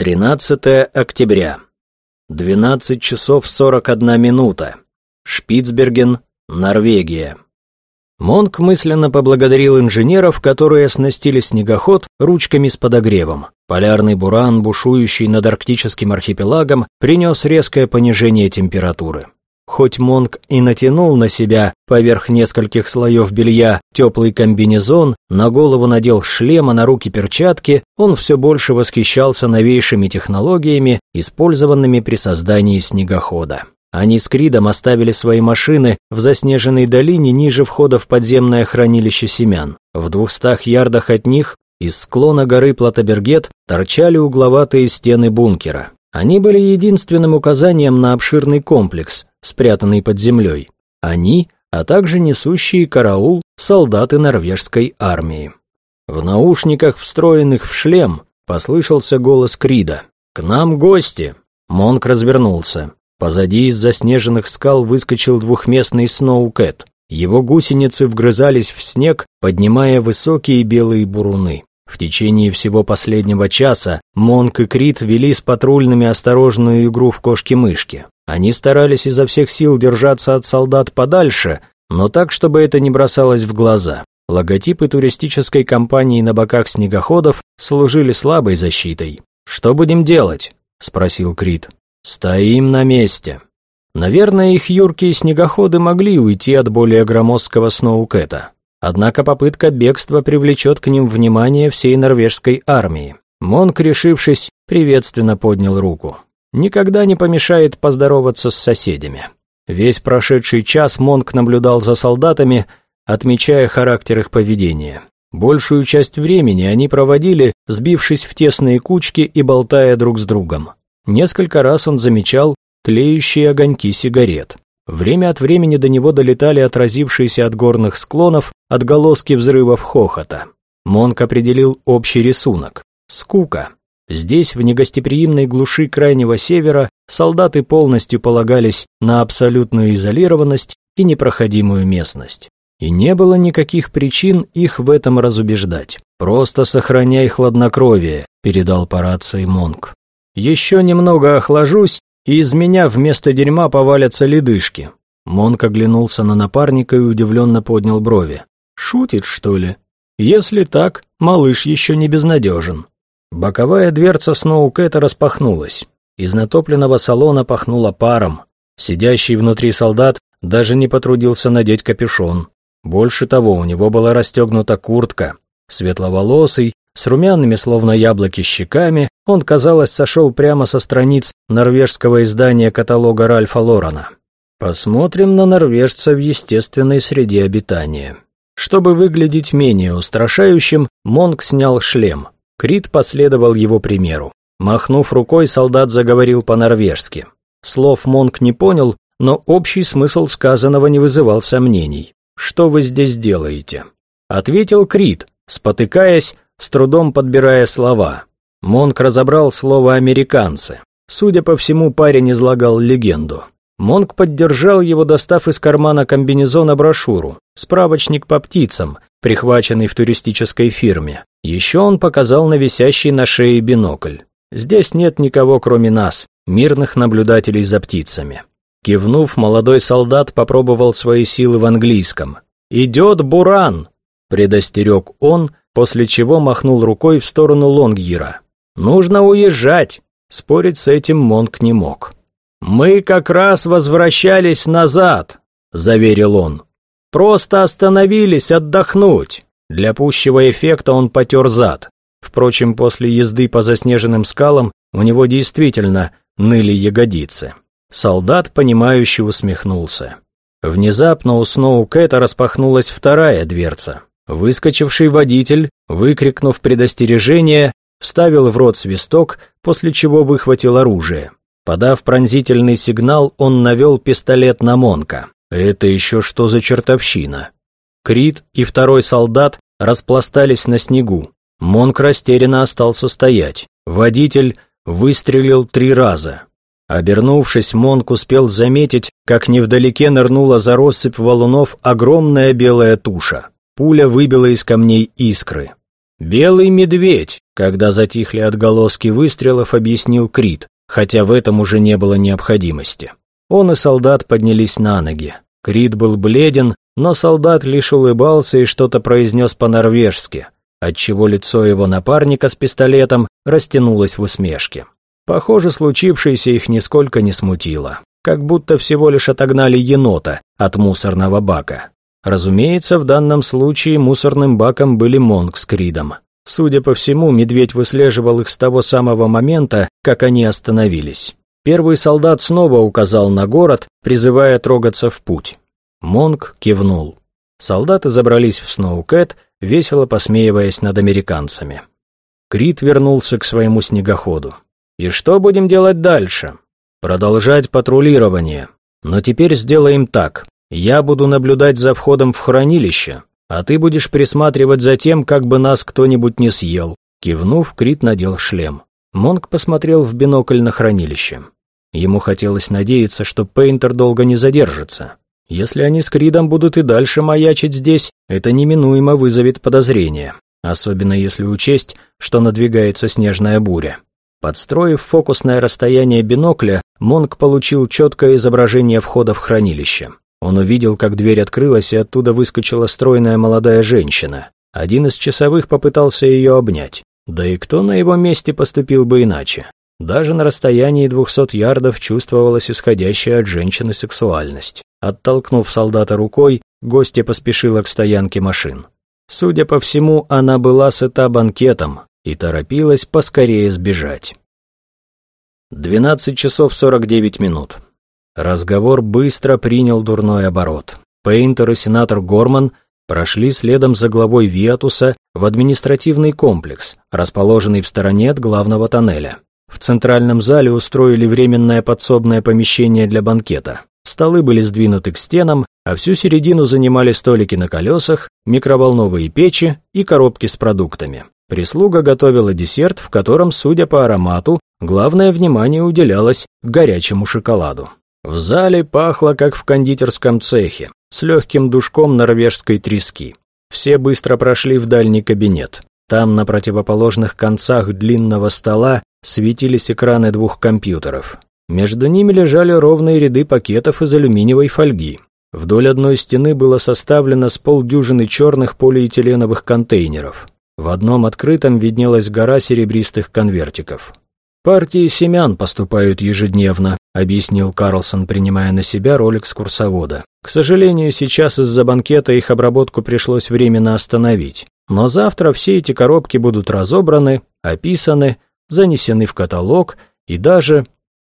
13 октября. 12 часов 41 минута. Шпицберген, Норвегия. Монк мысленно поблагодарил инженеров, которые оснастили снегоход ручками с подогревом. Полярный буран, бушующий над арктическим архипелагом, принес резкое понижение температуры. Хоть Монк и натянул на себя поверх нескольких слоев белья теплый комбинезон, на голову надел шлем, а на руки перчатки, он все больше восхищался новейшими технологиями, использованными при создании снегохода. Они с Кридом оставили свои машины в заснеженной долине ниже входа в подземное хранилище семян. В двухстах ярдах от них из склона горы Платобергет торчали угловатые стены бункера. Они были единственным указанием на обширный комплекс, спрятанный под землей. Они, а также несущие караул солдаты норвежской армии. В наушниках, встроенных в шлем, послышался голос Крида. «К нам гости!» Монк развернулся. Позади из заснеженных скал выскочил двухместный Сноукэт. Его гусеницы вгрызались в снег, поднимая высокие белые буруны. В течение всего последнего часа Монк и Крит вели с патрульными осторожную игру в кошки-мышки. Они старались изо всех сил держаться от солдат подальше, но так, чтобы это не бросалось в глаза. Логотипы туристической компании на боках снегоходов служили слабой защитой. «Что будем делать?» – спросил Крит. «Стоим на месте». Наверное, их юркие снегоходы могли уйти от более громоздкого Сноукэта. Однако попытка бегства привлечет к ним внимание всей норвежской армии. Монк, решившись, приветственно поднял руку. Никогда не помешает поздороваться с соседями. Весь прошедший час Монк наблюдал за солдатами, отмечая характер их поведения. Большую часть времени они проводили, сбившись в тесные кучки и болтая друг с другом. Несколько раз он замечал тлеющие огоньки сигарет. Время от времени до него долетали отразившиеся от горных склонов отголоски взрывов хохота. Монк определил общий рисунок. Скука. Здесь, в негостеприимной глуши Крайнего Севера, солдаты полностью полагались на абсолютную изолированность и непроходимую местность. И не было никаких причин их в этом разубеждать. «Просто сохраняй хладнокровие», – передал по рации Монк. «Еще немного охлажусь, и из меня вместо дерьма повалятся ледышки». Монк оглянулся на напарника и удивленно поднял брови. «Шутит, что ли? Если так, малыш еще не безнадежен». Боковая дверца Сноукэта распахнулась. Из натопленного салона пахнуло паром. Сидящий внутри солдат даже не потрудился надеть капюшон. Больше того, у него была расстегнута куртка. Светловолосый, с румяными, словно яблоки, щеками, он, казалось, сошел прямо со страниц норвежского издания каталога Ральфа Лорена. Посмотрим на норвежца в естественной среде обитания. Чтобы выглядеть менее устрашающим, Монк снял шлем. Крит последовал его примеру. Махнув рукой, солдат заговорил по-норвежски. Слов Монк не понял, но общий смысл сказанного не вызывал сомнений. «Что вы здесь делаете?» Ответил Крит, спотыкаясь, с трудом подбирая слова. Монк разобрал слово «американцы». Судя по всему, парень излагал легенду. Монк поддержал его, достав из кармана комбинезона брошюру, справочник по птицам, прихваченный в туристической фирме. Еще он показал на висящий на шее бинокль. Здесь нет никого, кроме нас, мирных наблюдателей за птицами. Кивнув, молодой солдат попробовал свои силы в английском. «Идет буран!» – предостерег он, после чего махнул рукой в сторону Лонгира. «Нужно уезжать!» Спорить с этим Монк не мог. «Мы как раз возвращались назад», – заверил он. «Просто остановились отдохнуть». Для пущего эффекта он потер зад. Впрочем, после езды по заснеженным скалам у него действительно ныли ягодицы. Солдат, понимающе усмехнулся. Внезапно у Сноу Кэта распахнулась вторая дверца. Выскочивший водитель, выкрикнув предостережение, вставил в рот свисток, после чего выхватил оружие. Подав пронзительный сигнал, он навел пистолет на Монка. Это еще что за чертовщина? Крит и второй солдат распластались на снегу. Монк растерянно остался стоять. Водитель выстрелил три раза. Обернувшись, Монк успел заметить, как невдалеке нырнула за россыпь валунов огромная белая туша. Пуля выбила из камней искры. «Белый медведь», когда затихли отголоски выстрелов, объяснил Крит, хотя в этом уже не было необходимости. Он и солдат поднялись на ноги. Крит был бледен, но солдат лишь улыбался и что-то произнес по-норвежски, отчего лицо его напарника с пистолетом растянулось в усмешке. Похоже, случившееся их нисколько не смутило, как будто всего лишь отогнали енота от мусорного бака. Разумеется, в данном случае мусорным баком были Монг с Кридом. Судя по всему, медведь выслеживал их с того самого момента, как они остановились. Первый солдат снова указал на город, призывая трогаться в путь. Монг кивнул. Солдаты забрались в Сноукэт, весело посмеиваясь над американцами. Крид вернулся к своему снегоходу. «И что будем делать дальше?» «Продолжать патрулирование. Но теперь сделаем так. Я буду наблюдать за входом в хранилище, а ты будешь присматривать за тем, как бы нас кто-нибудь не съел». Кивнув, Крит надел шлем. Монг посмотрел в бинокль на хранилище. Ему хотелось надеяться, что Пейнтер долго не задержится. Если они с Кридом будут и дальше маячить здесь, это неминуемо вызовет подозрение, особенно если учесть, что надвигается снежная буря. Подстроив фокусное расстояние бинокля, Монг получил четкое изображение входа в хранилище. Он увидел, как дверь открылась, и оттуда выскочила стройная молодая женщина. Один из часовых попытался ее обнять. Да и кто на его месте поступил бы иначе? Даже на расстоянии двухсот ярдов чувствовалась исходящая от женщины сексуальность. Оттолкнув солдата рукой, гостья поспешила к стоянке машин. Судя по всему, она была сыта банкетом и торопилась поскорее сбежать. 12 часов 49 минут. Разговор быстро принял дурной оборот. Пейнтер и сенатор Горман прошли следом за главой Виатуса в административный комплекс, расположенный в стороне от главного тоннеля. В центральном зале устроили временное подсобное помещение для банкета. Столы были сдвинуты к стенам, а всю середину занимали столики на колесах, микроволновые печи и коробки с продуктами. Прислуга готовила десерт, в котором, судя по аромату, главное внимание уделялось горячему шоколаду. В зале пахло, как в кондитерском цехе, с легким душком норвежской трески. Все быстро прошли в дальний кабинет. Там, на противоположных концах длинного стола, светились экраны двух компьютеров. Между ними лежали ровные ряды пакетов из алюминиевой фольги. Вдоль одной стены было составлено с полдюжины черных полиэтиленовых контейнеров. В одном открытом виднелась гора серебристых конвертиков. «Партии семян поступают ежедневно», — объяснил Карлсон, принимая на себя роль экскурсовода. «К сожалению, сейчас из-за банкета их обработку пришлось временно остановить. Но завтра все эти коробки будут разобраны, описаны, занесены в каталог и даже...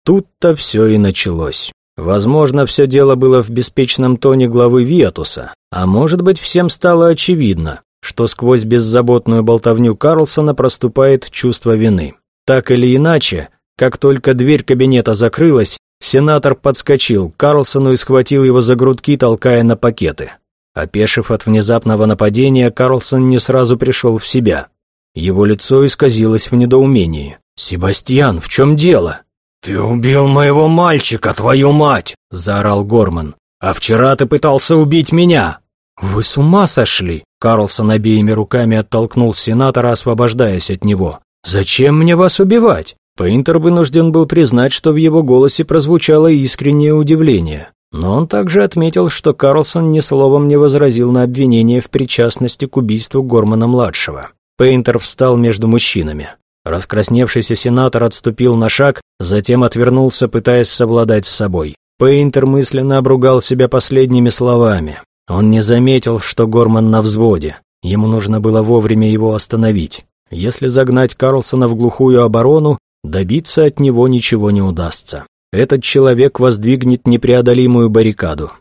Тут-то все и началось. Возможно, все дело было в беспечном тоне главы Виатуса, а может быть, всем стало очевидно, что сквозь беззаботную болтовню Карлсона проступает чувство вины. Так или иначе, как только дверь кабинета закрылась, сенатор подскочил к Карлсону и схватил его за грудки, толкая на пакеты. Опешив от внезапного нападения, Карлсон не сразу пришел в себя. Его лицо исказилось в недоумении. «Себастьян, в чем дело?» «Ты убил моего мальчика, твою мать!» – заорал Горман. «А вчера ты пытался убить меня!» «Вы с ума сошли!» Карлсон обеими руками оттолкнул сенатора, освобождаясь от него. «Зачем мне вас убивать?» Пейнтер вынужден был признать, что в его голосе прозвучало искреннее удивление. Но он также отметил, что Карлсон ни словом не возразил на обвинение в причастности к убийству Гормана-младшего. Пейнтер встал между мужчинами. Раскрасневшийся сенатор отступил на шаг, затем отвернулся, пытаясь совладать с собой. Пейнтер мысленно обругал себя последними словами. Он не заметил, что Горман на взводе. Ему нужно было вовремя его остановить. Если загнать Карлсона в глухую оборону, добиться от него ничего не удастся. Этот человек воздвигнет непреодолимую баррикаду.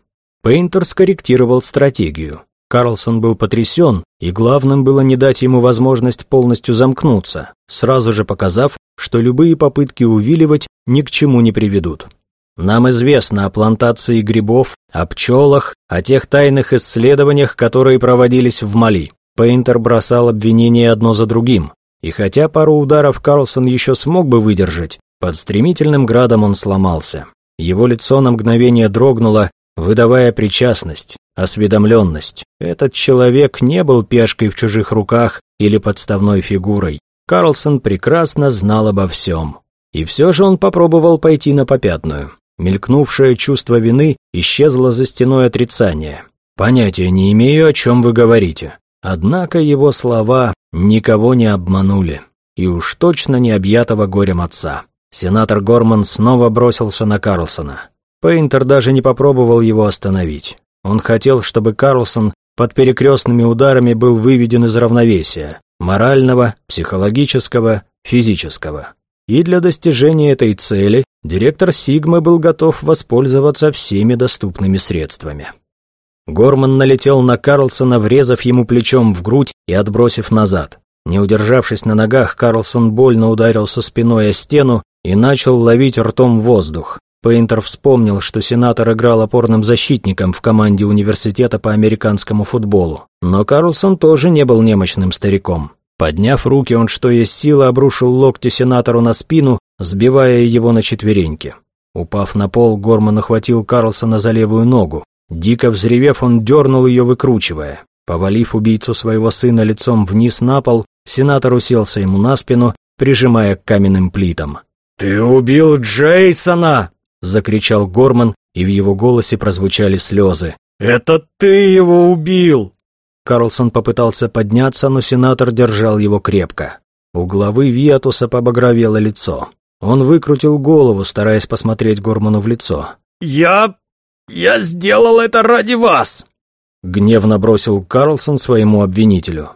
Пейнтер скорректировал стратегию. Карлсон был потрясен, и главным было не дать ему возможность полностью замкнуться, сразу же показав, что любые попытки увиливать ни к чему не приведут. Нам известно о плантации грибов, о пчелах, о тех тайных исследованиях, которые проводились в Мали. Пейнтер бросал обвинения одно за другим, и хотя пару ударов Карлсон еще смог бы выдержать, под стремительным градом он сломался. Его лицо на мгновение дрогнуло, выдавая причастность, осведомленность. Этот человек не был пешкой в чужих руках или подставной фигурой. Карлсон прекрасно знал обо всем. И все же он попробовал пойти на попятную. Мелькнувшее чувство вины исчезло за стеной отрицания. «Понятия не имею, о чем вы говорите». Однако его слова никого не обманули. И уж точно не объятого горем отца. Сенатор Горман снова бросился на Карлсона. Пейнтер даже не попробовал его остановить. Он хотел, чтобы Карлсон под перекрестными ударами был выведен из равновесия – морального, психологического, физического. И для достижения этой цели директор Сигмы был готов воспользоваться всеми доступными средствами. Горман налетел на Карлсона, врезав ему плечом в грудь и отбросив назад. Не удержавшись на ногах, Карлсон больно ударился спиной о стену и начал ловить ртом воздух. Пейнтер вспомнил, что сенатор играл опорным защитником в команде университета по американскому футболу. Но Карлсон тоже не был немощным стариком. Подняв руки, он что есть силы обрушил локти сенатору на спину, сбивая его на четвереньки. Упав на пол, Горман охватил Карлсона за левую ногу. Дико взревев, он дернул ее, выкручивая. Повалив убийцу своего сына лицом вниз на пол, сенатор уселся ему на спину, прижимая к каменным плитам. «Ты убил Джейсона!» — закричал Горман, и в его голосе прозвучали слезы. «Это ты его убил!» Карлсон попытался подняться, но сенатор держал его крепко. У главы Виатуса побагровело лицо. Он выкрутил голову, стараясь посмотреть Горману в лицо. «Я... я сделал это ради вас!» Гневно бросил Карлсон своему обвинителю.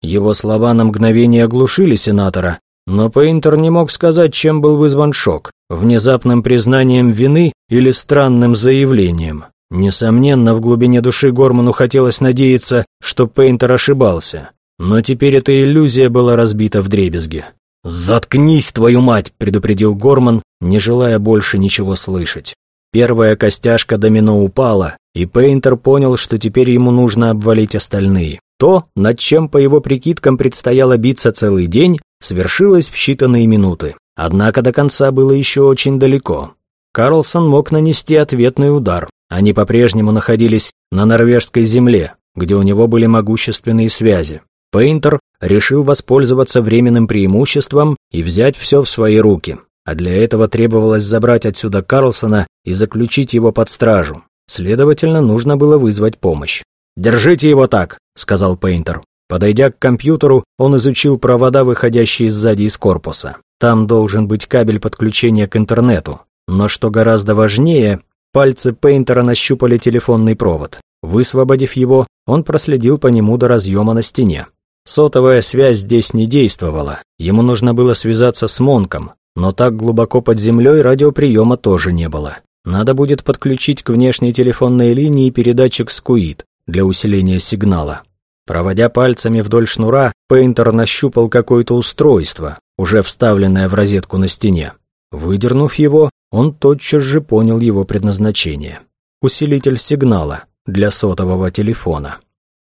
Его слова на мгновение оглушили сенатора, но Пейнтер не мог сказать, чем был вызван шок – внезапным признанием вины или странным заявлением. Несомненно, в глубине души Горману хотелось надеяться, что Пейнтер ошибался. Но теперь эта иллюзия была разбита в дребезги. «Заткнись, твою мать!» – предупредил Горман, не желая больше ничего слышать. Первая костяшка домино упала, и Пейнтер понял, что теперь ему нужно обвалить остальные. То, над чем, по его прикидкам, предстояло биться целый день, свершилось в считанные минуты. Однако до конца было еще очень далеко. Карлсон мог нанести ответный удар. Они по-прежнему находились на норвежской земле, где у него были могущественные связи. Пейнтер решил воспользоваться временным преимуществом и взять все в свои руки. А для этого требовалось забрать отсюда Карлсона и заключить его под стражу. Следовательно, нужно было вызвать помощь. «Держите его так», — сказал Пейнтер. Подойдя к компьютеру, он изучил провода, выходящие сзади из корпуса. Там должен быть кабель подключения к интернету. Но что гораздо важнее, пальцы Пейнтера нащупали телефонный провод. Высвободив его, он проследил по нему до разъема на стене. Сотовая связь здесь не действовала. Ему нужно было связаться с Монком, но так глубоко под землей радиоприема тоже не было. Надо будет подключить к внешней телефонной линии передатчик Скуит для усиления сигнала. Проводя пальцами вдоль шнура, Пейнтер нащупал какое-то устройство, уже вставленное в розетку на стене. Выдернув его, он тотчас же понял его предназначение. Усилитель сигнала для сотового телефона.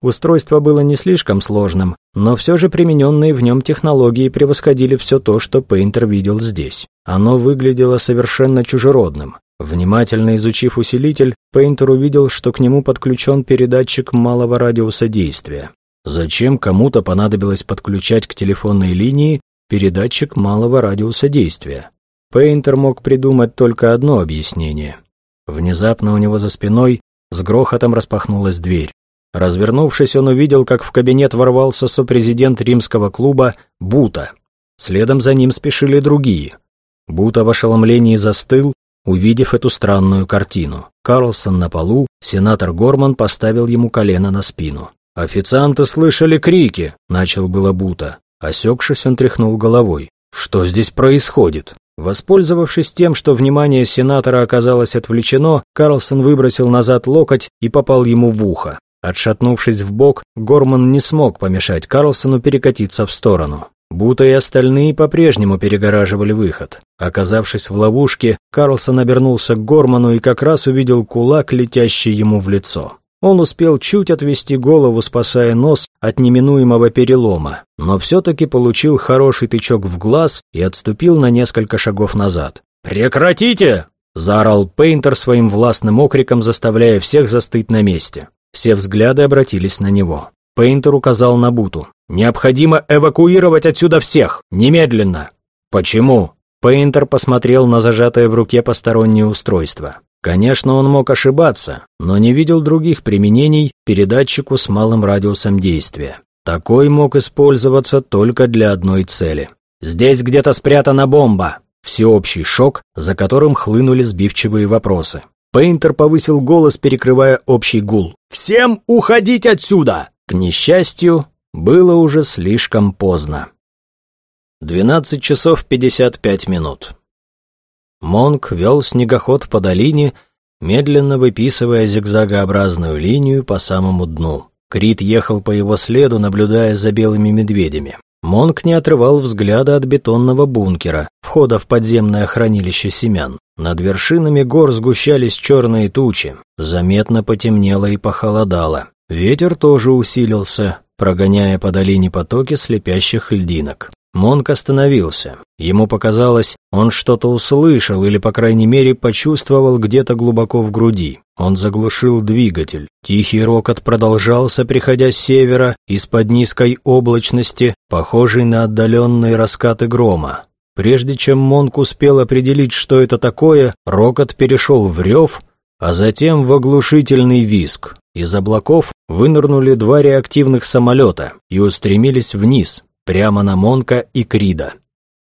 Устройство было не слишком сложным, но все же примененные в нем технологии превосходили все то, что Пейнтер видел здесь. Оно выглядело совершенно чужеродным. Внимательно изучив усилитель, Пейнтер увидел, что к нему подключен передатчик малого радиуса действия. Зачем кому-то понадобилось подключать к телефонной линии передатчик малого радиуса действия? Пейнтер мог придумать только одно объяснение. Внезапно у него за спиной с грохотом распахнулась дверь. Развернувшись, он увидел, как в кабинет ворвался сопрезидент римского клуба Бута. Следом за ним спешили другие. Бута в ошеломлении застыл, увидев эту странную картину. Карлсон на полу, сенатор Горман поставил ему колено на спину. «Официанты слышали крики», — начал было Бута. Осекшись, он тряхнул головой. «Что здесь происходит?» Воспользовавшись тем, что внимание сенатора оказалось отвлечено, Карлсон выбросил назад локоть и попал ему в ухо. Отшатнувшись в бок, Горман не смог помешать Карлсону перекатиться в сторону. Бута и остальные по-прежнему перегораживали выход. Оказавшись в ловушке, Карлсон обернулся к Горману и как раз увидел кулак, летящий ему в лицо. Он успел чуть отвести голову, спасая нос от неминуемого перелома, но все-таки получил хороший тычок в глаз и отступил на несколько шагов назад. «Прекратите!» заорал Пейнтер своим властным окриком, заставляя всех застыть на месте. Все взгляды обратились на него. Пейнтер указал на Буту. «Необходимо эвакуировать отсюда всех! Немедленно!» «Почему?» Пейнтер посмотрел на зажатое в руке постороннее устройство. Конечно, он мог ошибаться, но не видел других применений передатчику с малым радиусом действия. Такой мог использоваться только для одной цели. «Здесь где-то спрятана бомба!» Всеобщий шок, за которым хлынули сбивчивые вопросы. Пейнтер повысил голос, перекрывая общий гул. «Всем уходить отсюда!» К несчастью, было уже слишком поздно. 12 часов 55 минут. Монк вел снегоход по долине, медленно выписывая зигзагообразную линию по самому дну. Крит ехал по его следу, наблюдая за белыми медведями. Монк не отрывал взгляда от бетонного бункера, входа в подземное хранилище семян. Над вершинами гор сгущались черные тучи, заметно потемнело и похолодало. Ветер тоже усилился, прогоняя по долине потоки слепящих льдинок. Монк остановился. Ему показалось, он что-то услышал или, по крайней мере, почувствовал где-то глубоко в груди. Он заглушил двигатель. Тихий рокот продолжался, приходя с севера, из-под низкой облачности, похожей на отдаленные раскаты грома. Прежде чем Монк успел определить, что это такое, рокот перешел в рев, а затем в оглушительный визг. Из облаков вынырнули два реактивных самолета и устремились вниз, прямо на Монка и Крида.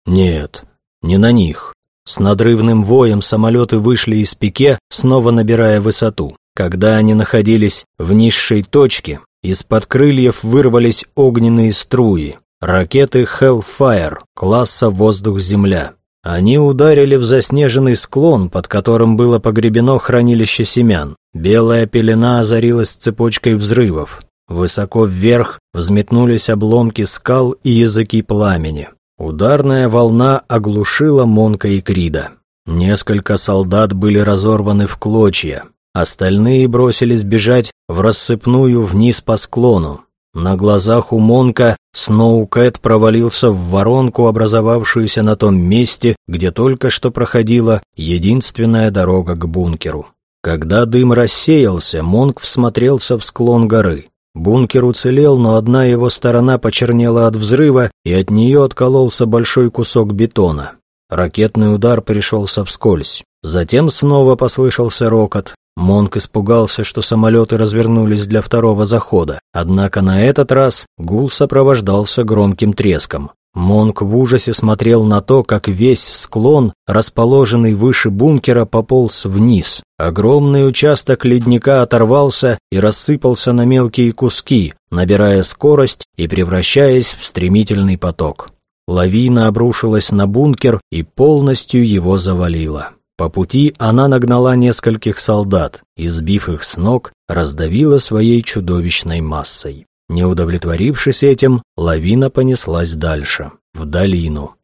Нет, не на них. С надрывным воем самолеты вышли из пике, снова набирая высоту. Когда они находились в низшей точке, из-под крыльев вырвались огненные струи, ракеты Hellfire класса «Воздух-Земля». Они ударили в заснеженный склон, под которым было погребено хранилище семян. Белая пелена озарилась цепочкой взрывов. Высоко вверх взметнулись обломки скал и языки пламени. Ударная волна оглушила Монка и Крида. Несколько солдат были разорваны в клочья. Остальные бросились бежать в рассыпную вниз по склону. На глазах у Монка Сноукэт провалился в воронку, образовавшуюся на том месте, где только что проходила единственная дорога к бункеру. Когда дым рассеялся, Монк всмотрелся в склон горы. Бункер уцелел, но одна его сторона почернела от взрыва, и от нее откололся большой кусок бетона. Ракетный удар пришелся вскользь. Затем снова послышался рокот. Монк испугался, что самолеты развернулись для второго захода, однако на этот раз гул сопровождался громким треском. Монк в ужасе смотрел на то, как весь склон, расположенный выше бункера, пополз вниз. Огромный участок ледника оторвался и рассыпался на мелкие куски, набирая скорость и превращаясь в стремительный поток. Лавина обрушилась на бункер и полностью его завалила. По пути она нагнала нескольких солдат и, сбив их с ног, раздавила своей чудовищной массой. Не удовлетворившись этим, лавина понеслась дальше, в долину.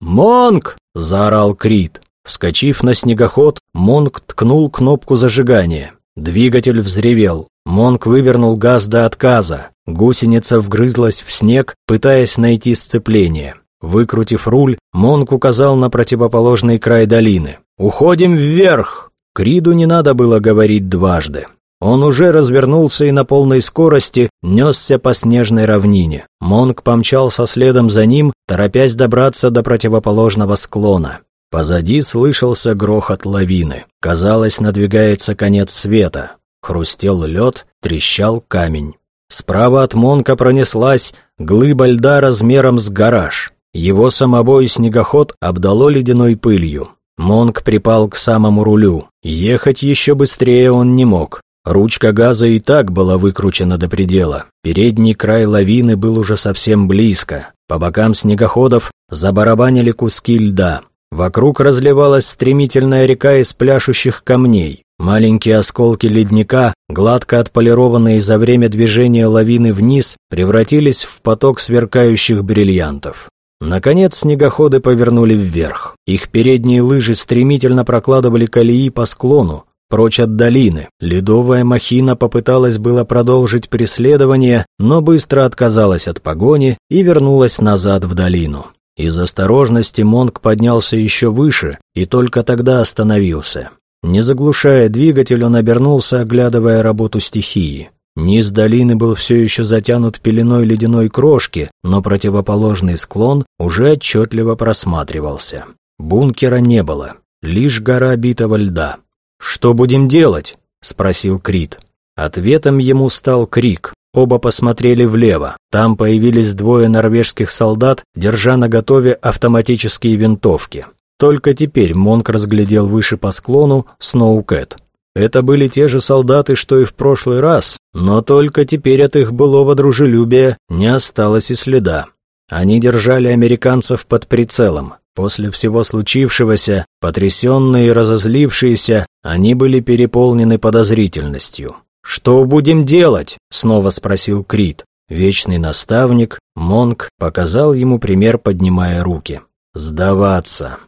«Монг!» — заорал Крид. Вскочив на снегоход, Монг ткнул кнопку зажигания. Двигатель взревел. Монг вывернул газ до отказа. Гусеница вгрызлась в снег, пытаясь найти сцепление. Выкрутив руль, Монг указал на противоположный край долины. «Уходим вверх!» Криду не надо было говорить дважды. Он уже развернулся и на полной скорости несся по снежной равнине. Монг помчался следом за ним, торопясь добраться до противоположного склона. Позади слышался грохот лавины. Казалось, надвигается конец света. Хрустел лед, трещал камень. Справа от Монка пронеслась глыба льда размером с гараж. Его самого снегоход обдало ледяной пылью. Монк припал к самому рулю. Ехать еще быстрее он не мог. Ручка газа и так была выкручена до предела. Передний край лавины был уже совсем близко. По бокам снегоходов забарабанили куски льда. Вокруг разливалась стремительная река из пляшущих камней. Маленькие осколки ледника, гладко отполированные за время движения лавины вниз, превратились в поток сверкающих бриллиантов. Наконец снегоходы повернули вверх. Их передние лыжи стремительно прокладывали колеи по склону, прочь от долины. Ледовая махина попыталась было продолжить преследование, но быстро отказалась от погони и вернулась назад в долину. Из осторожности Монк поднялся еще выше и только тогда остановился. Не заглушая двигатель, он обернулся, оглядывая работу стихии. Низ долины был все еще затянут пеленой ледяной крошки, но противоположный склон уже отчетливо просматривался. Бункера не было, лишь гора битого льда. «Что будем делать?» — спросил Крит. Ответом ему стал крик. Оба посмотрели влево. Там появились двое норвежских солдат, держа наготове автоматические винтовки. Только теперь Монк разглядел выше по склону Сноукэт. Это были те же солдаты, что и в прошлый раз, но только теперь от их былого дружелюбия не осталось и следа. Они держали американцев под прицелом. После всего случившегося, потрясенные и разозлившиеся, они были переполнены подозрительностью. «Что будем делать?» — снова спросил Крит. Вечный наставник, Монк, показал ему пример, поднимая руки. «Сдаваться».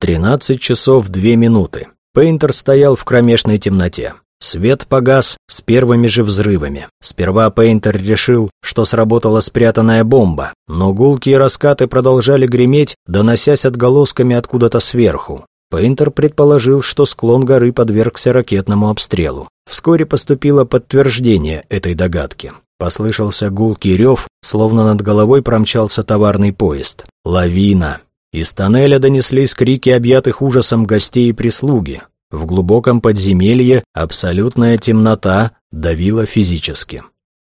Тринадцать часов две минуты. Пейнтер стоял в кромешной темноте. Свет погас с первыми же взрывами. Сперва Пейнтер решил, что сработала спрятанная бомба, но гулкие раскаты продолжали греметь, доносясь отголосками откуда-то сверху. Пейнтер предположил, что склон горы подвергся ракетному обстрелу. Вскоре поступило подтверждение этой догадки. Послышался гулкий рев, словно над головой промчался товарный поезд. Лавина. Из тоннеля донеслись крики объятых ужасом гостей и прислуги. В глубоком подземелье абсолютная темнота давила физически.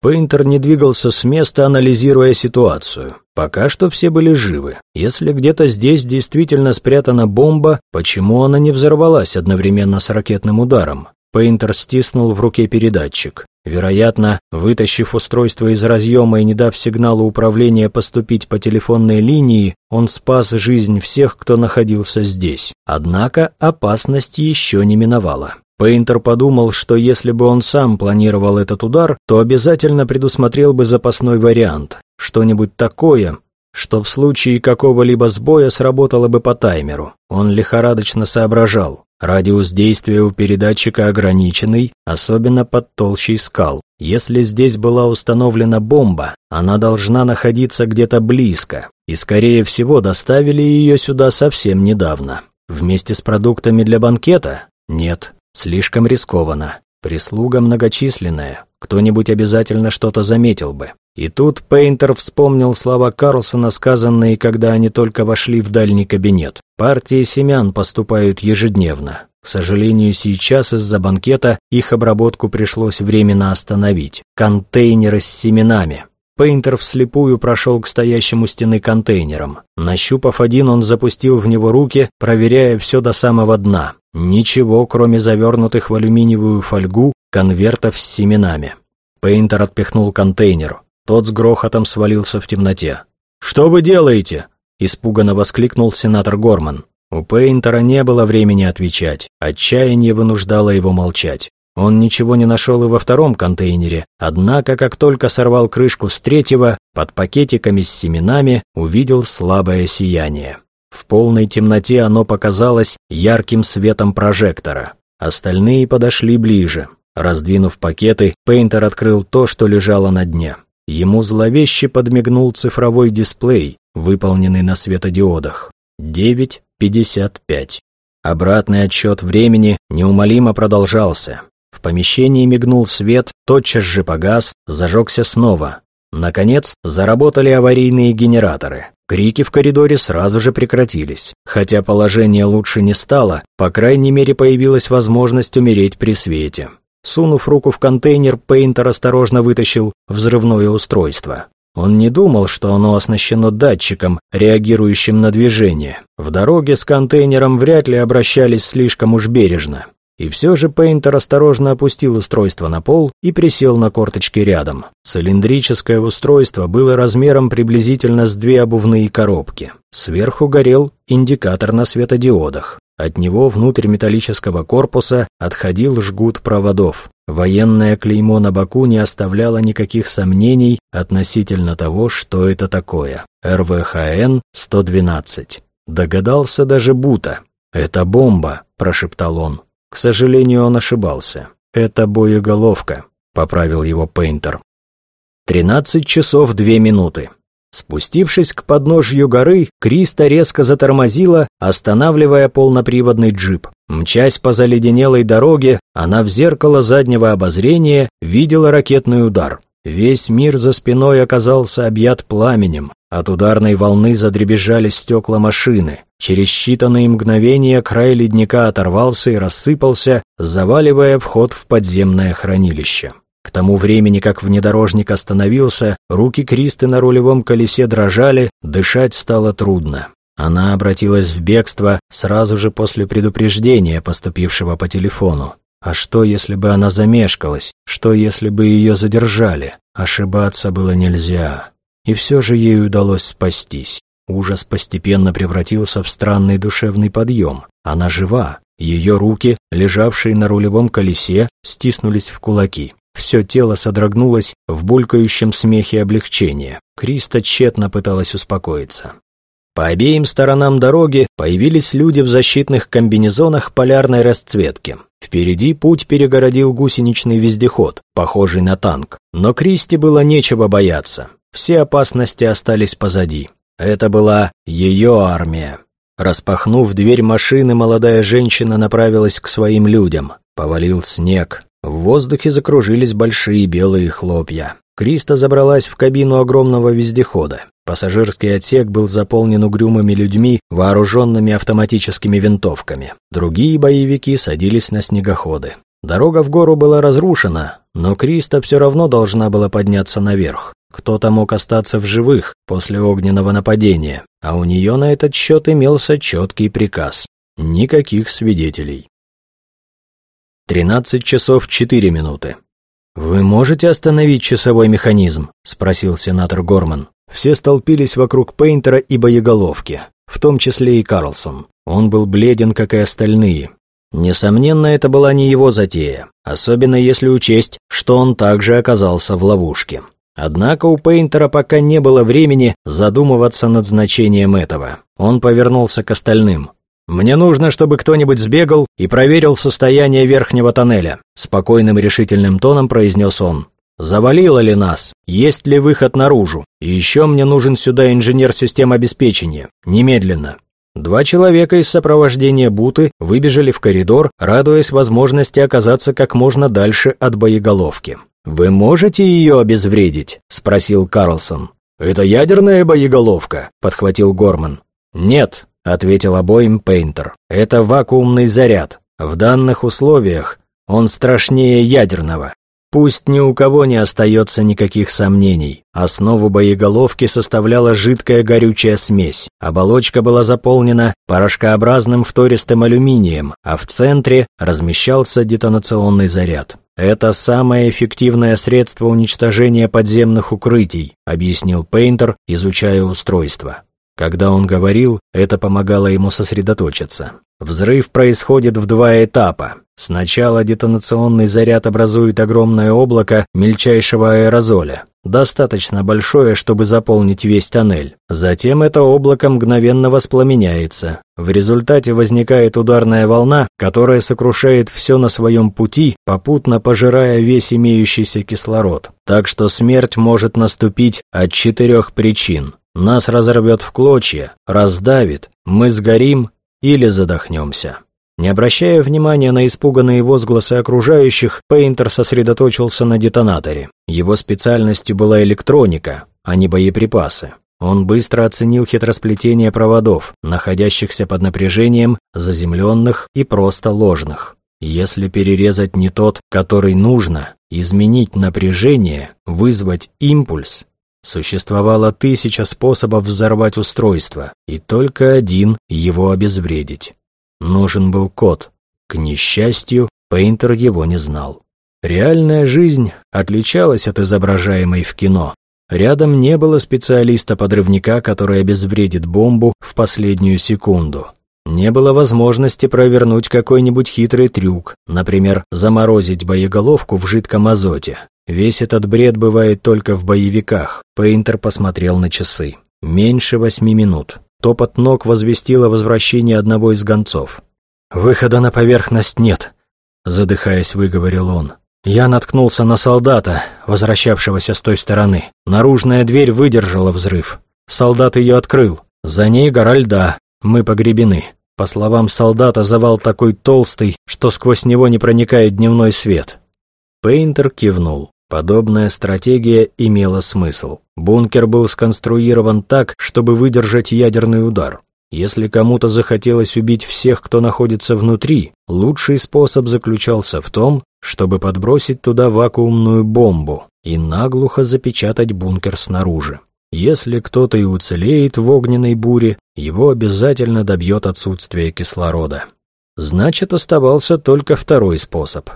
Пейнтер не двигался с места, анализируя ситуацию. Пока что все были живы. Если где-то здесь действительно спрятана бомба, почему она не взорвалась одновременно с ракетным ударом? Пейнтер стиснул в руке передатчик. Вероятно, вытащив устройство из разъема и не дав сигналу управления поступить по телефонной линии, он спас жизнь всех, кто находился здесь. Однако опасность еще не миновала. Пейнтер подумал, что если бы он сам планировал этот удар, то обязательно предусмотрел бы запасной вариант. Что-нибудь такое, что в случае какого-либо сбоя сработало бы по таймеру. Он лихорадочно соображал. Радиус действия у передатчика ограниченный, особенно под толщей скал. Если здесь была установлена бомба, она должна находиться где-то близко, и, скорее всего, доставили ее сюда совсем недавно. Вместе с продуктами для банкета? Нет, слишком рискованно. Прислуга многочисленная, кто-нибудь обязательно что-то заметил бы. И тут Пейнтер вспомнил слова Карлсона, сказанные, когда они только вошли в дальний кабинет. Партии семян поступают ежедневно. К сожалению, сейчас из-за банкета их обработку пришлось временно остановить. Контейнеры с семенами. Пейнтер вслепую прошел к стоящему стены контейнерам. Нащупав один, он запустил в него руки, проверяя все до самого дна. Ничего, кроме завернутых в алюминиевую фольгу конвертов с семенами. Пейнтер отпихнул контейнер. Тот с грохотом свалился в темноте. «Что вы делаете?» – испуганно воскликнул сенатор Горман. У Пейнтера не было времени отвечать, отчаяние вынуждало его молчать. Он ничего не нашел и во втором контейнере, однако, как только сорвал крышку с третьего, под пакетиками с семенами увидел слабое сияние. В полной темноте оно показалось ярким светом прожектора. Остальные подошли ближе. Раздвинув пакеты, Пейнтер открыл то, что лежало на дне. Ему зловеще подмигнул цифровой дисплей, выполненный на светодиодах. 9.55. Обратный отсчет времени неумолимо продолжался. В помещении мигнул свет, тотчас же погас, зажегся снова. Наконец, заработали аварийные генераторы. Крики в коридоре сразу же прекратились. Хотя положение лучше не стало, по крайней мере появилась возможность умереть при свете. Сунув руку в контейнер, Пейнтер осторожно вытащил взрывное устройство. Он не думал, что оно оснащено датчиком, реагирующим на движение. В дороге с контейнером вряд ли обращались слишком уж бережно. И все же Пейнтер осторожно опустил устройство на пол и присел на корточки рядом. Цилиндрическое устройство было размером приблизительно с две обувные коробки. Сверху горел индикатор на светодиодах. От него внутрь металлического корпуса отходил жгут проводов. Военное клеймо на боку не оставляло никаких сомнений относительно того, что это такое. РВХН-112. Догадался даже Бута. «Это бомба», – прошептал он. К сожалению, он ошибался. «Это боеголовка», – поправил его Пейнтер. Тринадцать часов две минуты. Спустившись к подножью горы, Криста резко затормозила, останавливая полноприводный джип. Мчась по заледенелой дороге, она в зеркало заднего обозрения видела ракетный удар. Весь мир за спиной оказался объят пламенем. От ударной волны задребезжали стекла машины. Через считанные мгновения край ледника оторвался и рассыпался, заваливая вход в подземное хранилище. К тому времени, как внедорожник остановился, руки Кристы на рулевом колесе дрожали, дышать стало трудно. Она обратилась в бегство сразу же после предупреждения, поступившего по телефону. А что, если бы она замешкалась? Что, если бы ее задержали? Ошибаться было нельзя. И все же ей удалось спастись. Ужас постепенно превратился в странный душевный подъем. Она жива. Ее руки, лежавшие на рулевом колесе, стиснулись в кулаки. Все тело содрогнулось в булькающем смехе облегчения. Криста тщетно пыталась успокоиться. По обеим сторонам дороги появились люди в защитных комбинезонах полярной расцветки. Впереди путь перегородил гусеничный вездеход, похожий на танк. Но Кристи было нечего бояться. Все опасности остались позади. Это была ее армия. Распахнув дверь машины, молодая женщина направилась к своим людям. Повалил снег, в воздухе закружились большие белые хлопья. Криста забралась в кабину огромного вездехода. Пассажирский отсек был заполнен угрюмыми людьми, вооруженными автоматическими винтовками. Другие боевики садились на снегоходы. Дорога в гору была разрушена, но Криста все равно должна была подняться наверх. Кто-то мог остаться в живых после огненного нападения, а у нее на этот счет имелся четкий приказ. Никаких свидетелей. 13 часов 4 минуты. «Вы можете остановить часовой механизм?» – спросил сенатор Горман. Все столпились вокруг Пейнтера и боеголовки, в том числе и Карлсон. Он был бледен, как и остальные. Несомненно, это была не его затея, особенно если учесть, что он также оказался в ловушке. Однако у Пейнтера пока не было времени задумываться над значением этого. Он повернулся к остальным. «Мне нужно, чтобы кто-нибудь сбегал и проверил состояние верхнего тоннеля», спокойным и решительным тоном произнес он. «Завалило ли нас? Есть ли выход наружу? И еще мне нужен сюда инженер систем обеспечения. Немедленно». Два человека из сопровождения Буты выбежали в коридор, радуясь возможности оказаться как можно дальше от боеголовки. «Вы можете ее обезвредить?» – спросил Карлсон. «Это ядерная боеголовка», – подхватил Горман. «Нет, — ответил обоим Пейнтер. «Это вакуумный заряд. В данных условиях он страшнее ядерного. Пусть ни у кого не остается никаких сомнений. Основу боеголовки составляла жидкая горючая смесь. Оболочка была заполнена порошкообразным втористым алюминием, а в центре размещался детонационный заряд. «Это самое эффективное средство уничтожения подземных укрытий», объяснил Пейнтер, изучая устройство. Когда он говорил, это помогало ему сосредоточиться. Взрыв происходит в два этапа. Сначала детонационный заряд образует огромное облако мельчайшего аэрозоля, достаточно большое, чтобы заполнить весь тоннель. Затем это облако мгновенно воспламеняется. В результате возникает ударная волна, которая сокрушает все на своем пути, попутно пожирая весь имеющийся кислород. Так что смерть может наступить от четырех причин. Нас разорвет в клочья, раздавит, мы сгорим или задохнемся. Не обращая внимания на испуганные возгласы окружающих, Пейнтер сосредоточился на детонаторе. Его специальностью была электроника, а не боеприпасы. Он быстро оценил хитросплетение проводов, находящихся под напряжением, заземленных и просто ложных. Если перерезать не тот, который нужно, изменить напряжение, вызвать импульс, Существовало тысяча способов взорвать устройство, и только один — его обезвредить. Нужен был код. К несчастью, Пейнтер его не знал. Реальная жизнь отличалась от изображаемой в кино. Рядом не было специалиста-подрывника, который обезвредит бомбу в последнюю секунду. Не было возможности провернуть какой-нибудь хитрый трюк, например, заморозить боеголовку в жидком азоте. Весь этот бред бывает только в боевиках. Пейнтер посмотрел на часы. Меньше восьми минут. Топот ног возвестил о возвращении одного из гонцов. «Выхода на поверхность нет», — задыхаясь, выговорил он. Я наткнулся на солдата, возвращавшегося с той стороны. Наружная дверь выдержала взрыв. Солдат ее открыл. За ней гора льда. Мы погребены. По словам солдата, завал такой толстый, что сквозь него не проникает дневной свет. Пейнтер кивнул. Подобная стратегия имела смысл. Бункер был сконструирован так, чтобы выдержать ядерный удар. Если кому-то захотелось убить всех, кто находится внутри, лучший способ заключался в том, чтобы подбросить туда вакуумную бомбу и наглухо запечатать бункер снаружи. Если кто-то и уцелеет в огненной буре, его обязательно добьет отсутствие кислорода. Значит, оставался только второй способ.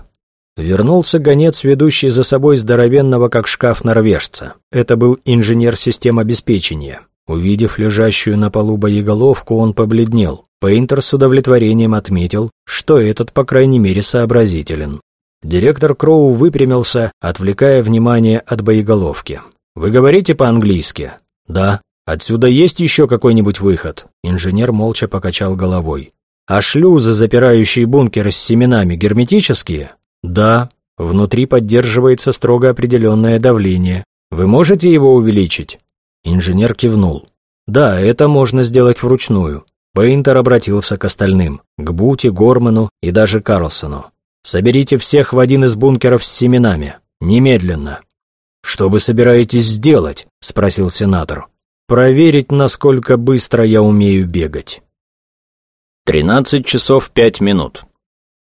Вернулся гонец, ведущий за собой здоровенного как шкаф норвежца. Это был инженер систем обеспечения. Увидев лежащую на полу боеголовку, он побледнел. Пейнтер с удовлетворением отметил, что этот, по крайней мере, сообразителен. Директор Кроу выпрямился, отвлекая внимание от боеголовки. «Вы говорите по-английски?» «Да». «Отсюда есть еще какой-нибудь выход?» Инженер молча покачал головой. «А шлюзы, запирающие бункеры с семенами, герметические?» «Да». «Внутри поддерживается строго определенное давление. Вы можете его увеличить?» Инженер кивнул. «Да, это можно сделать вручную». Пейнтер обратился к остальным, к Бути, Горману и даже Карлсону. «Соберите всех в один из бункеров с семенами. Немедленно». «Что вы собираетесь сделать?» – спросил сенатор. «Проверить, насколько быстро я умею бегать». 13 часов 5 минут.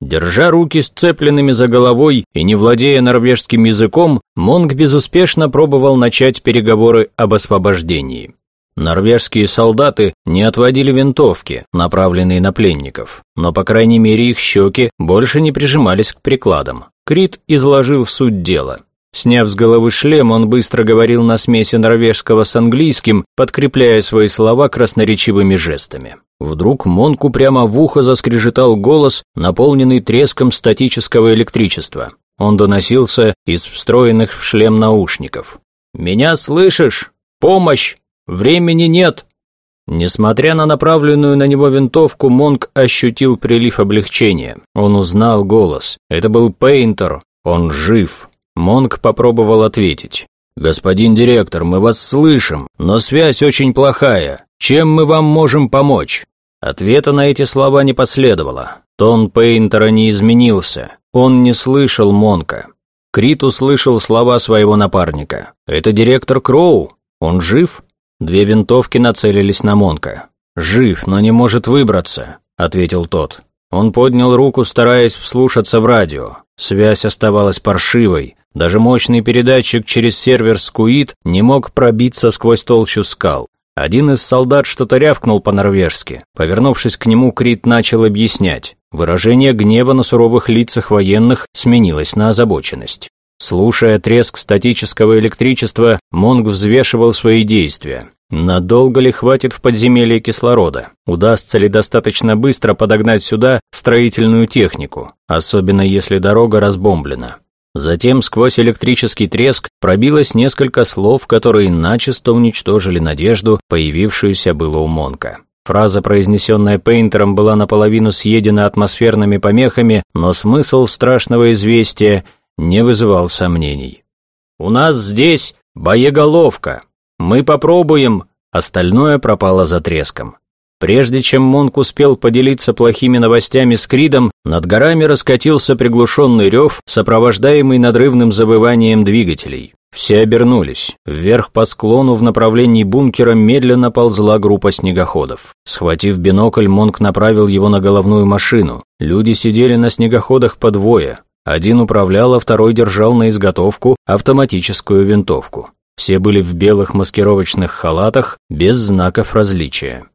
Держа руки сцепленными за головой и не владея норвежским языком, Монг безуспешно пробовал начать переговоры об освобождении. Норвежские солдаты не отводили винтовки, направленные на пленников, но, по крайней мере, их щеки больше не прижимались к прикладам. Крит изложил суть дела. Сняв с головы шлем, он быстро говорил на смеси норвежского с английским, подкрепляя свои слова красноречивыми жестами. Вдруг Монку прямо в ухо заскрежетал голос, наполненный треском статического электричества. Он доносился из встроенных в шлем наушников. «Меня слышишь? Помощь! Времени нет!» Несмотря на направленную на него винтовку, Монк ощутил прилив облегчения. Он узнал голос. Это был Пейнтер. Он жив. Монк попробовал ответить. «Господин директор, мы вас слышим, но связь очень плохая. Чем мы вам можем помочь?» Ответа на эти слова не последовало. Тон Пейнтера не изменился. Он не слышал Монка. Крит услышал слова своего напарника. «Это директор Кроу? Он жив?» Две винтовки нацелились на Монка. «Жив, но не может выбраться», — ответил тот. Он поднял руку, стараясь вслушаться в радио. Связь оставалась паршивой. Даже мощный передатчик через сервер Скуит не мог пробиться сквозь толщу скал. Один из солдат что-то рявкнул по-норвежски. Повернувшись к нему, Крит начал объяснять. Выражение гнева на суровых лицах военных сменилось на озабоченность. Слушая треск статического электричества, Монг взвешивал свои действия. Надолго ли хватит в подземелье кислорода? Удастся ли достаточно быстро подогнать сюда строительную технику, особенно если дорога разбомблена? Затем сквозь электрический треск пробилось несколько слов, которые начисто уничтожили надежду, появившуюся было у Монка. Фраза, произнесенная Пейнтером, была наполовину съедена атмосферными помехами, но смысл страшного известия не вызывал сомнений. «У нас здесь боеголовка. Мы попробуем...» Остальное пропало за треском. Прежде чем Монк успел поделиться плохими новостями с Кридом, над горами раскатился приглушенный рев, сопровождаемый надрывным забыванием двигателей. Все обернулись. Вверх по склону в направлении бункера медленно ползла группа снегоходов. Схватив бинокль, Монк направил его на головную машину. Люди сидели на снегоходах по двое. Один управлял, а второй держал на изготовку автоматическую винтовку. Все были в белых маскировочных халатах, без знаков различия.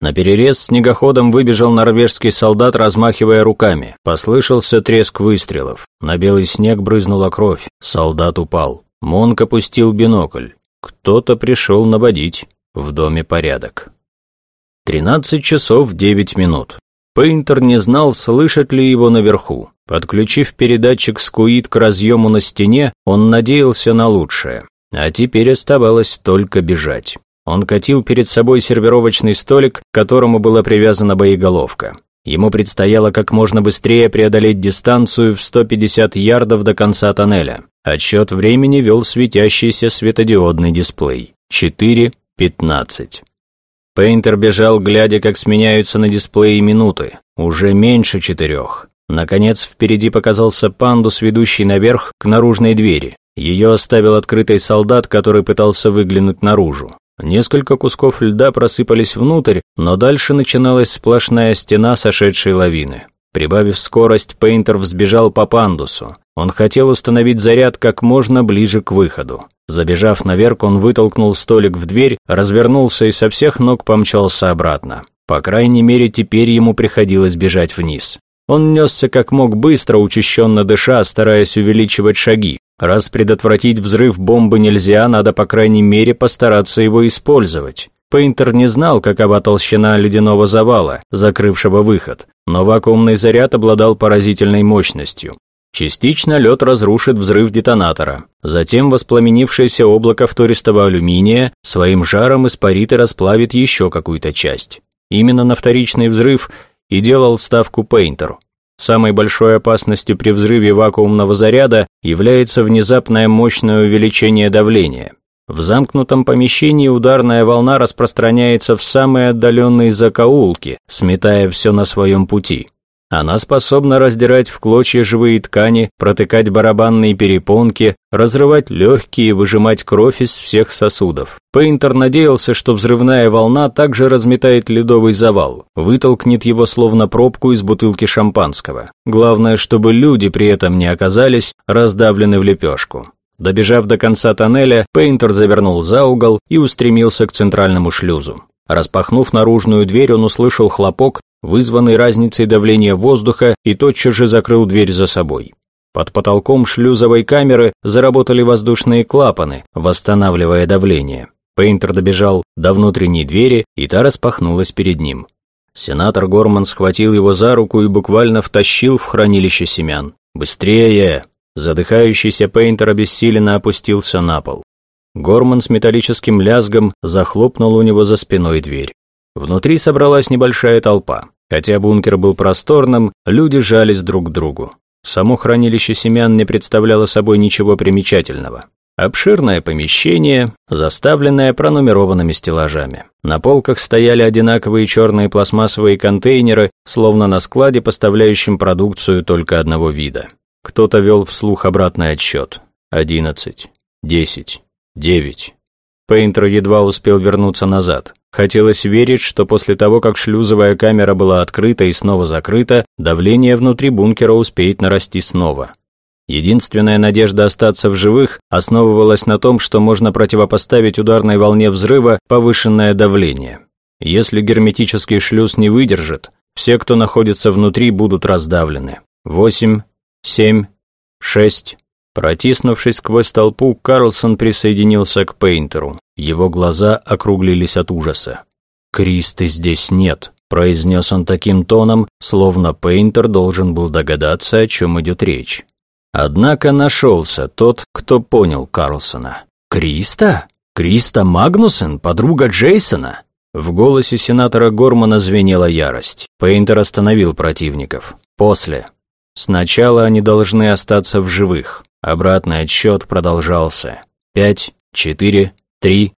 На перерез снегоходом выбежал норвежский солдат, размахивая руками. Послышался треск выстрелов. На белый снег брызнула кровь. Солдат упал. Монк опустил бинокль. Кто-то пришел наводить. В доме порядок. 13 часов 9 минут. Пейнтер не знал, слышат ли его наверху. Подключив передатчик скуит к разъему на стене, он надеялся на лучшее. А теперь оставалось только бежать. Он катил перед собой сервировочный столик, к которому была привязана боеголовка. Ему предстояло как можно быстрее преодолеть дистанцию в 150 ярдов до конца тоннеля. Отсчет времени вел светящийся светодиодный дисплей. 4.15. Пейнтер бежал, глядя, как сменяются на дисплее минуты. Уже меньше четырех. Наконец, впереди показался пандус, ведущий наверх к наружной двери. Ее оставил открытой солдат, который пытался выглянуть наружу. Несколько кусков льда просыпались внутрь, но дальше начиналась сплошная стена сошедшей лавины. Прибавив скорость, Пейнтер взбежал по пандусу. Он хотел установить заряд как можно ближе к выходу. Забежав наверх, он вытолкнул столик в дверь, развернулся и со всех ног помчался обратно. По крайней мере, теперь ему приходилось бежать вниз. Он несся как мог быстро, учащенно дыша, стараясь увеличивать шаги. Раз предотвратить взрыв бомбы нельзя, надо по крайней мере постараться его использовать. Пейнтер не знал, какова толщина ледяного завала, закрывшего выход, но вакуумный заряд обладал поразительной мощностью. Частично лед разрушит взрыв детонатора. Затем воспламенившееся облако втористого алюминия своим жаром испарит и расплавит еще какую-то часть. Именно на вторичный взрыв и делал ставку Пейнтеру. Самой большой опасностью при взрыве вакуумного заряда является внезапное мощное увеличение давления. В замкнутом помещении ударная волна распространяется в самые отдаленные закоулки, сметая все на своем пути. Она способна раздирать в клочья живые ткани, протыкать барабанные перепонки, разрывать легкие и выжимать кровь из всех сосудов. Пейнтер надеялся, что взрывная волна также разметает ледовый завал, вытолкнет его словно пробку из бутылки шампанского. Главное, чтобы люди при этом не оказались раздавлены в лепешку. Добежав до конца тоннеля, Пейнтер завернул за угол и устремился к центральному шлюзу. Распахнув наружную дверь, он услышал хлопок, вызванный разницей давления воздуха, и тотчас же закрыл дверь за собой. Под потолком шлюзовой камеры заработали воздушные клапаны, восстанавливая давление. Пейнтер добежал до внутренней двери, и та распахнулась перед ним. Сенатор Горман схватил его за руку и буквально втащил в хранилище семян. «Быстрее!» Задыхающийся Пейнтер обессиленно опустился на пол. Горман с металлическим лязгом захлопнул у него за спиной дверь. Внутри собралась небольшая толпа. Хотя бункер был просторным, люди жались друг к другу. Само хранилище семян не представляло собой ничего примечательного. Обширное помещение, заставленное пронумерованными стеллажами. На полках стояли одинаковые черные пластмассовые контейнеры, словно на складе, поставляющем продукцию только одного вида. Кто-то вел вслух обратный отсчет. Одиннадцать, десять, девять. Пейнтер едва успел вернуться назад. Хотелось верить, что после того, как шлюзовая камера была открыта и снова закрыта, давление внутри бункера успеет нарасти снова. Единственная надежда остаться в живых основывалась на том, что можно противопоставить ударной волне взрыва повышенное давление. Если герметический шлюз не выдержит, все, кто находится внутри, будут раздавлены. Восемь, семь, шесть. Протиснувшись сквозь толпу, Карлсон присоединился к Пейнтеру. Его глаза округлились от ужаса. «Кристы здесь нет», – произнес он таким тоном, словно Пейнтер должен был догадаться, о чем идет речь. Однако нашелся тот, кто понял Карлсона. «Криста? Криста Магнусен, подруга Джейсона?» В голосе сенатора Гормана звенела ярость. Пейнтер остановил противников. «После. Сначала они должны остаться в живых. Обратный отсчет продолжался. Пять, четыре, три,